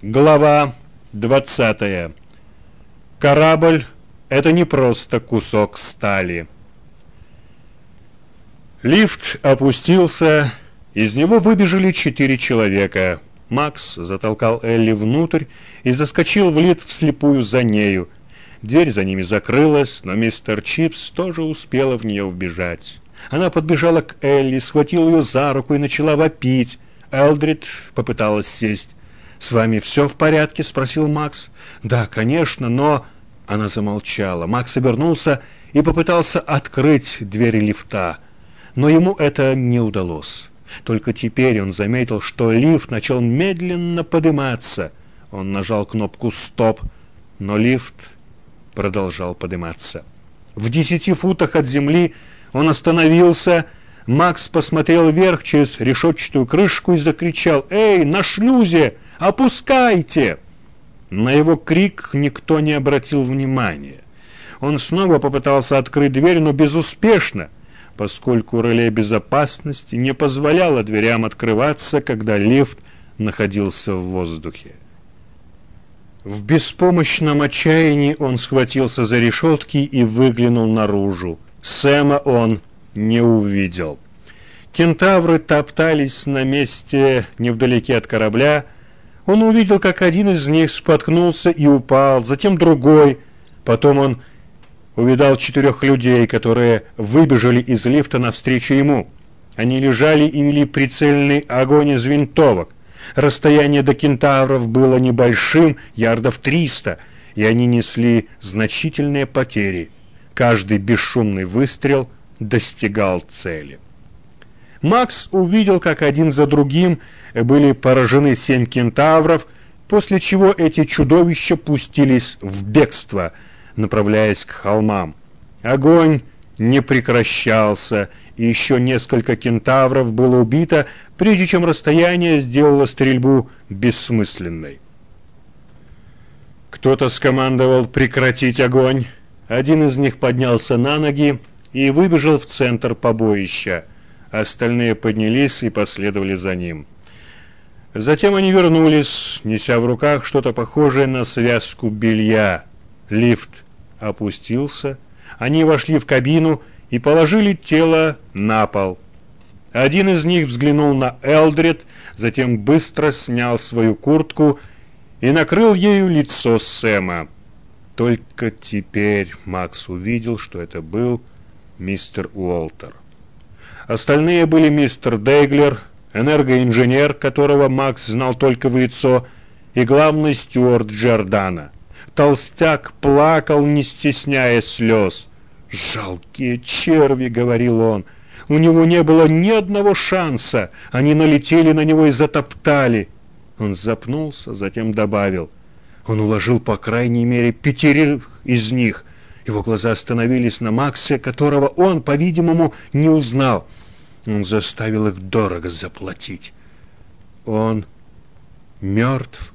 Глава 20. Корабль – это не просто кусок стали. Лифт опустился, из него выбежали четыре человека. Макс затолкал Элли внутрь и заскочил в лифт вслепую за нею. Дверь за ними закрылась, но мистер Чипс тоже успела в нее вбежать. Она подбежала к Элли, схватила ее за руку и начала вопить. Элдрид попыталась сесть. «С вами все в порядке?» — спросил Макс. «Да, конечно, но...» Она замолчала. Макс обернулся и попытался открыть двери лифта. Но ему это не удалось. Только теперь он заметил, что лифт начал медленно подниматься. Он нажал кнопку «Стоп», но лифт продолжал подниматься. В десяти футах от земли он остановился. Макс посмотрел вверх через решетчатую крышку и закричал «Эй, на шлюзе!» «Опускайте!» На его крик никто не обратил внимания. Он снова попытался открыть дверь, но безуспешно, поскольку реле безопасности не позволяло дверям открываться, когда лифт находился в воздухе. В беспомощном отчаянии он схватился за решетки и выглянул наружу. Сэма он не увидел. Кентавры топтались на месте невдалеке от корабля, он увидел, как один из них споткнулся и упал, затем другой. Потом он увидал четырех людей, которые выбежали из лифта навстречу ему. Они лежали и вели прицельный огонь из винтовок. Расстояние до кентавров было небольшим, ярдов триста, и они несли значительные потери. Каждый бесшумный выстрел достигал цели. Макс увидел, как один за другим были поражены семь кентавров, после чего эти чудовища пустились в бегство, направляясь к холмам. Огонь не прекращался, и еще несколько кентавров было убито, прежде чем расстояние сделало стрельбу бессмысленной. Кто-то скомандовал прекратить огонь. Один из них поднялся на ноги и выбежал в центр побоища. Остальные поднялись и последовали за ним. Затем они вернулись, неся в руках что-то похожее на связку белья. Лифт опустился. Они вошли в кабину и положили тело на пол. Один из них взглянул на Элдрид, затем быстро снял свою куртку и накрыл ею лицо Сэма. Только теперь Макс увидел, что это был мистер Уолтер. Остальные были мистер Дейглер, энергоинженер, которого Макс знал только в лицо, и главный стюарт Джордана. Толстяк плакал, не стесняя слез. «Жалкие черви!» — говорил он. «У него не было ни одного шанса. Они налетели на него и затоптали». Он запнулся, затем добавил. Он уложил по крайней мере пятерых из них. Его глаза остановились на Максе, которого он, по-видимому, не узнал — он заставил их дорого заплатить. Он мертв?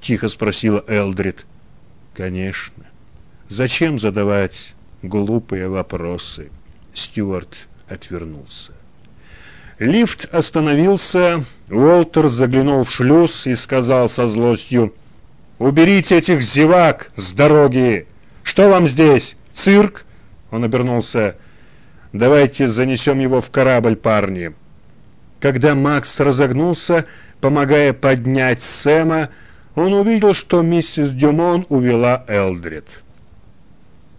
Тихо спросила Элдрид. Конечно. Зачем задавать глупые вопросы? Стюарт отвернулся. Лифт остановился, Уолтер заглянул в шлюз и сказал со злостью, «Уберите этих зевак с дороги! Что вам здесь? Цирк?» Он обернулся Давайте занесем его в корабль, парни. Когда Макс разогнулся, помогая поднять Сэма, он увидел, что миссис Дюмон увела Элдрид.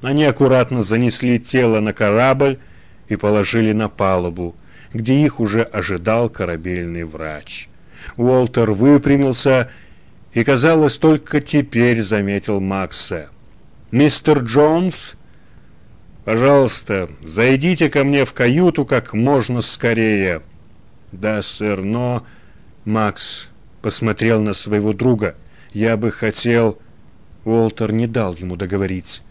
Они аккуратно занесли тело на корабль и положили на палубу, где их уже ожидал корабельный врач. Уолтер выпрямился и, казалось, только теперь заметил Макса. «Мистер Джонс?» Пожалуйста, зайдите ко мне в каюту как можно скорее. Да, сэр, но... Макс посмотрел на своего друга. Я бы хотел... Уолтер не дал ему договорить.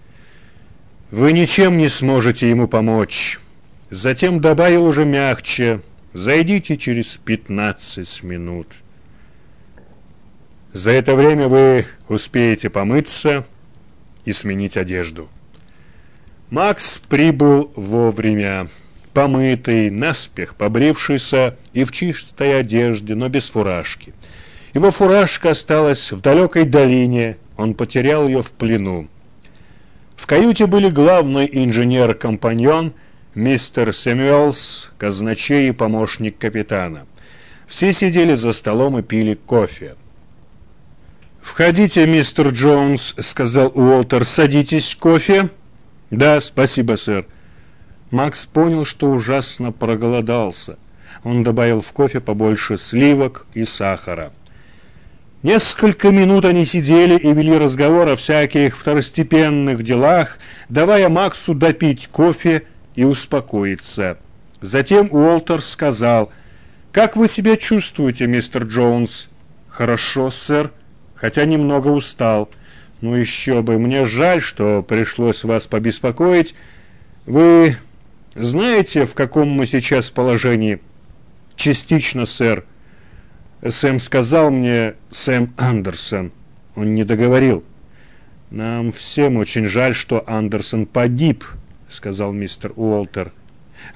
Вы ничем не сможете ему помочь. Затем добавил уже мягче. Зайдите через пятнадцать минут. За это время вы успеете помыться и сменить одежду. Макс прибыл вовремя, помытый, наспех побрившийся и в чистой одежде, но без фуражки. Его фуражка осталась в далекой долине, он потерял ее в плену. В каюте были главный инженер-компаньон, мистер Сэмюэлс, казначей и помощник капитана. Все сидели за столом и пили кофе. «Входите, мистер Джонс», — сказал Уолтер. «Садитесь, кофе?» «Да, спасибо, сэр». Макс понял, что ужасно проголодался. Он добавил в кофе побольше сливок и сахара. Несколько минут они сидели и вели разговор о всяких второстепенных делах, давая Максу допить кофе и успокоиться. Затем Уолтер сказал, «Как вы себя чувствуете, мистер Джонс?» «Хорошо, сэр, хотя немного устал. Ну еще бы, мне жаль, что пришлось вас побеспокоить. Вы знаете, в каком мы сейчас положении?» «Частично, сэр». Сэм сказал мне, Сэм Андерсон. Он не договорил. Нам всем очень жаль, что Андерсон погиб, сказал мистер Уолтер.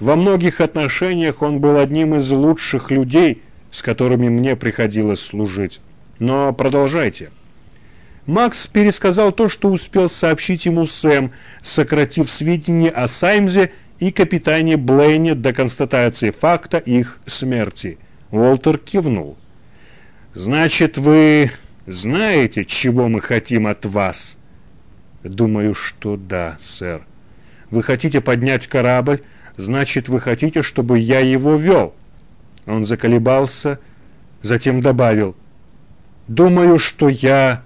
Во многих отношениях он был одним из лучших людей, с которыми мне приходилось служить. Но продолжайте. Макс пересказал то, что успел сообщить ему Сэм, сократив сведения о Саймзе и капитане Блейне до констатации факта их смерти. Уолтер кивнул. Значит, вы знаете, чего мы хотим от вас? Думаю, что да, сэр. Вы хотите поднять корабль, значит, вы хотите, чтобы я его вел. Он заколебался, затем добавил. Думаю, что я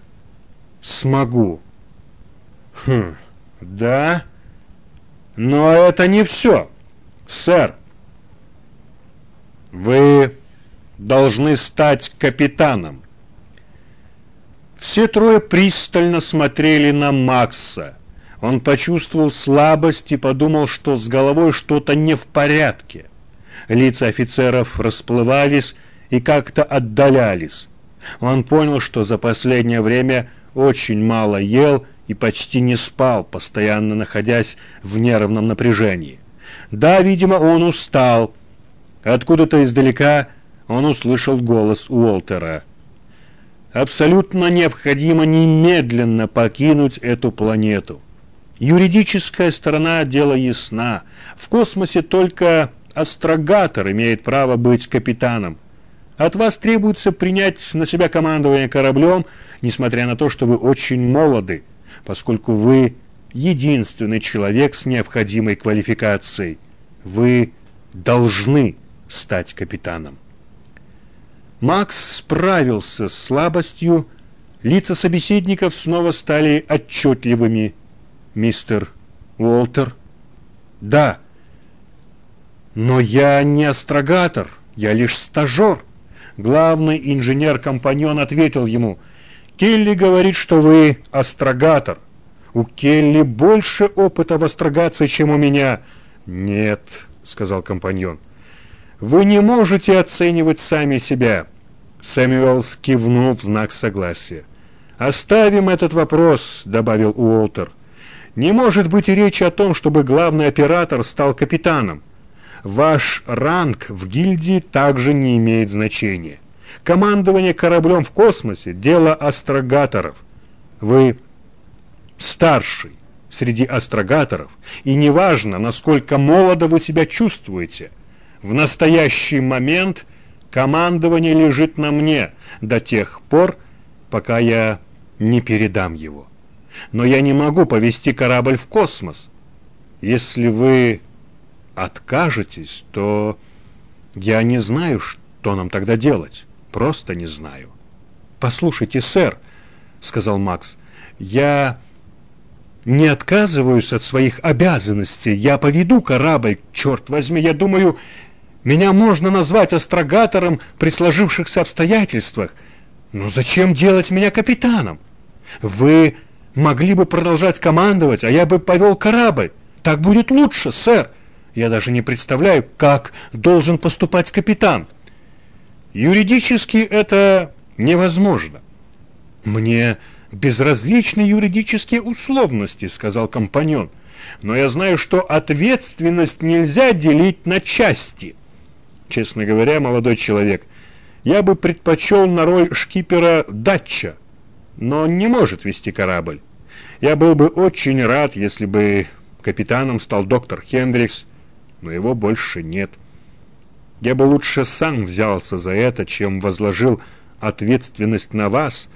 смогу. Хм, да, но это не все, сэр. Вы должны стать капитаном. Все трое пристально смотрели на Макса. Он почувствовал слабость и подумал, что с головой что-то не в порядке. Лица офицеров расплывались и как-то отдалялись. Он понял, что за последнее время очень мало ел и почти не спал, постоянно находясь в нервном напряжении. Да, видимо, он устал. Откуда-то издалека он услышал голос Уолтера. Абсолютно необходимо немедленно покинуть эту планету. Юридическая сторона дела ясна. В космосе только астрогатор имеет право быть капитаном. От вас требуется принять на себя командование кораблем, несмотря на то, что вы очень молоды, поскольку вы единственный человек с необходимой квалификацией. Вы должны стать капитаном. Макс справился с слабостью, лица собеседников снова стали отчетливыми. «Мистер Уолтер?» «Да». «Но я не астрогатор, я лишь стажер». Главный инженер-компаньон ответил ему, «Келли говорит, что вы астрогатор. У Келли больше опыта в астрогации, чем у меня». «Нет», — сказал компаньон, вы не можете оценивать сами себя. Сэмюэл кивнул в знак согласия. «Оставим этот вопрос», — добавил Уолтер. «Не может быть и речи о том, чтобы главный оператор стал капитаном. Ваш ранг в гильдии также не имеет значения. Командование кораблем в космосе — дело астрогаторов. Вы старший среди астрогаторов, и неважно, насколько молодо вы себя чувствуете — в настоящий момент командование лежит на мне до тех пор, пока я не передам его. Но я не могу повести корабль в космос. Если вы откажетесь, то я не знаю, что нам тогда делать. Просто не знаю. Послушайте, сэр, сказал Макс, я не отказываюсь от своих обязанностей. Я поведу корабль, черт возьми. Я думаю, меня можно назвать астрогатором при сложившихся обстоятельствах. Но зачем делать меня капитаном? Вы могли бы продолжать командовать, а я бы повел корабль. Так будет лучше, сэр. Я даже не представляю, как должен поступать капитан. Юридически это невозможно. Мне безразличны юридические условности, сказал компаньон. Но я знаю, что ответственность нельзя делить на части. Честно говоря, молодой человек, Я бы предпочел на роль шкипера Датча, но он не может вести корабль. Я был бы очень рад, если бы капитаном стал доктор Хендрикс, но его больше нет. Я бы лучше сам взялся за это, чем возложил ответственность на вас,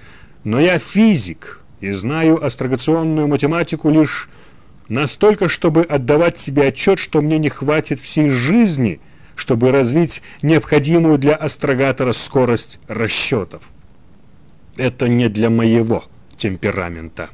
но я физик и знаю астрогационную математику лишь настолько, чтобы отдавать себе отчет, что мне не хватит всей жизни — чтобы развить необходимую для астрогатора скорость расчетов. Это не для моего темперамента.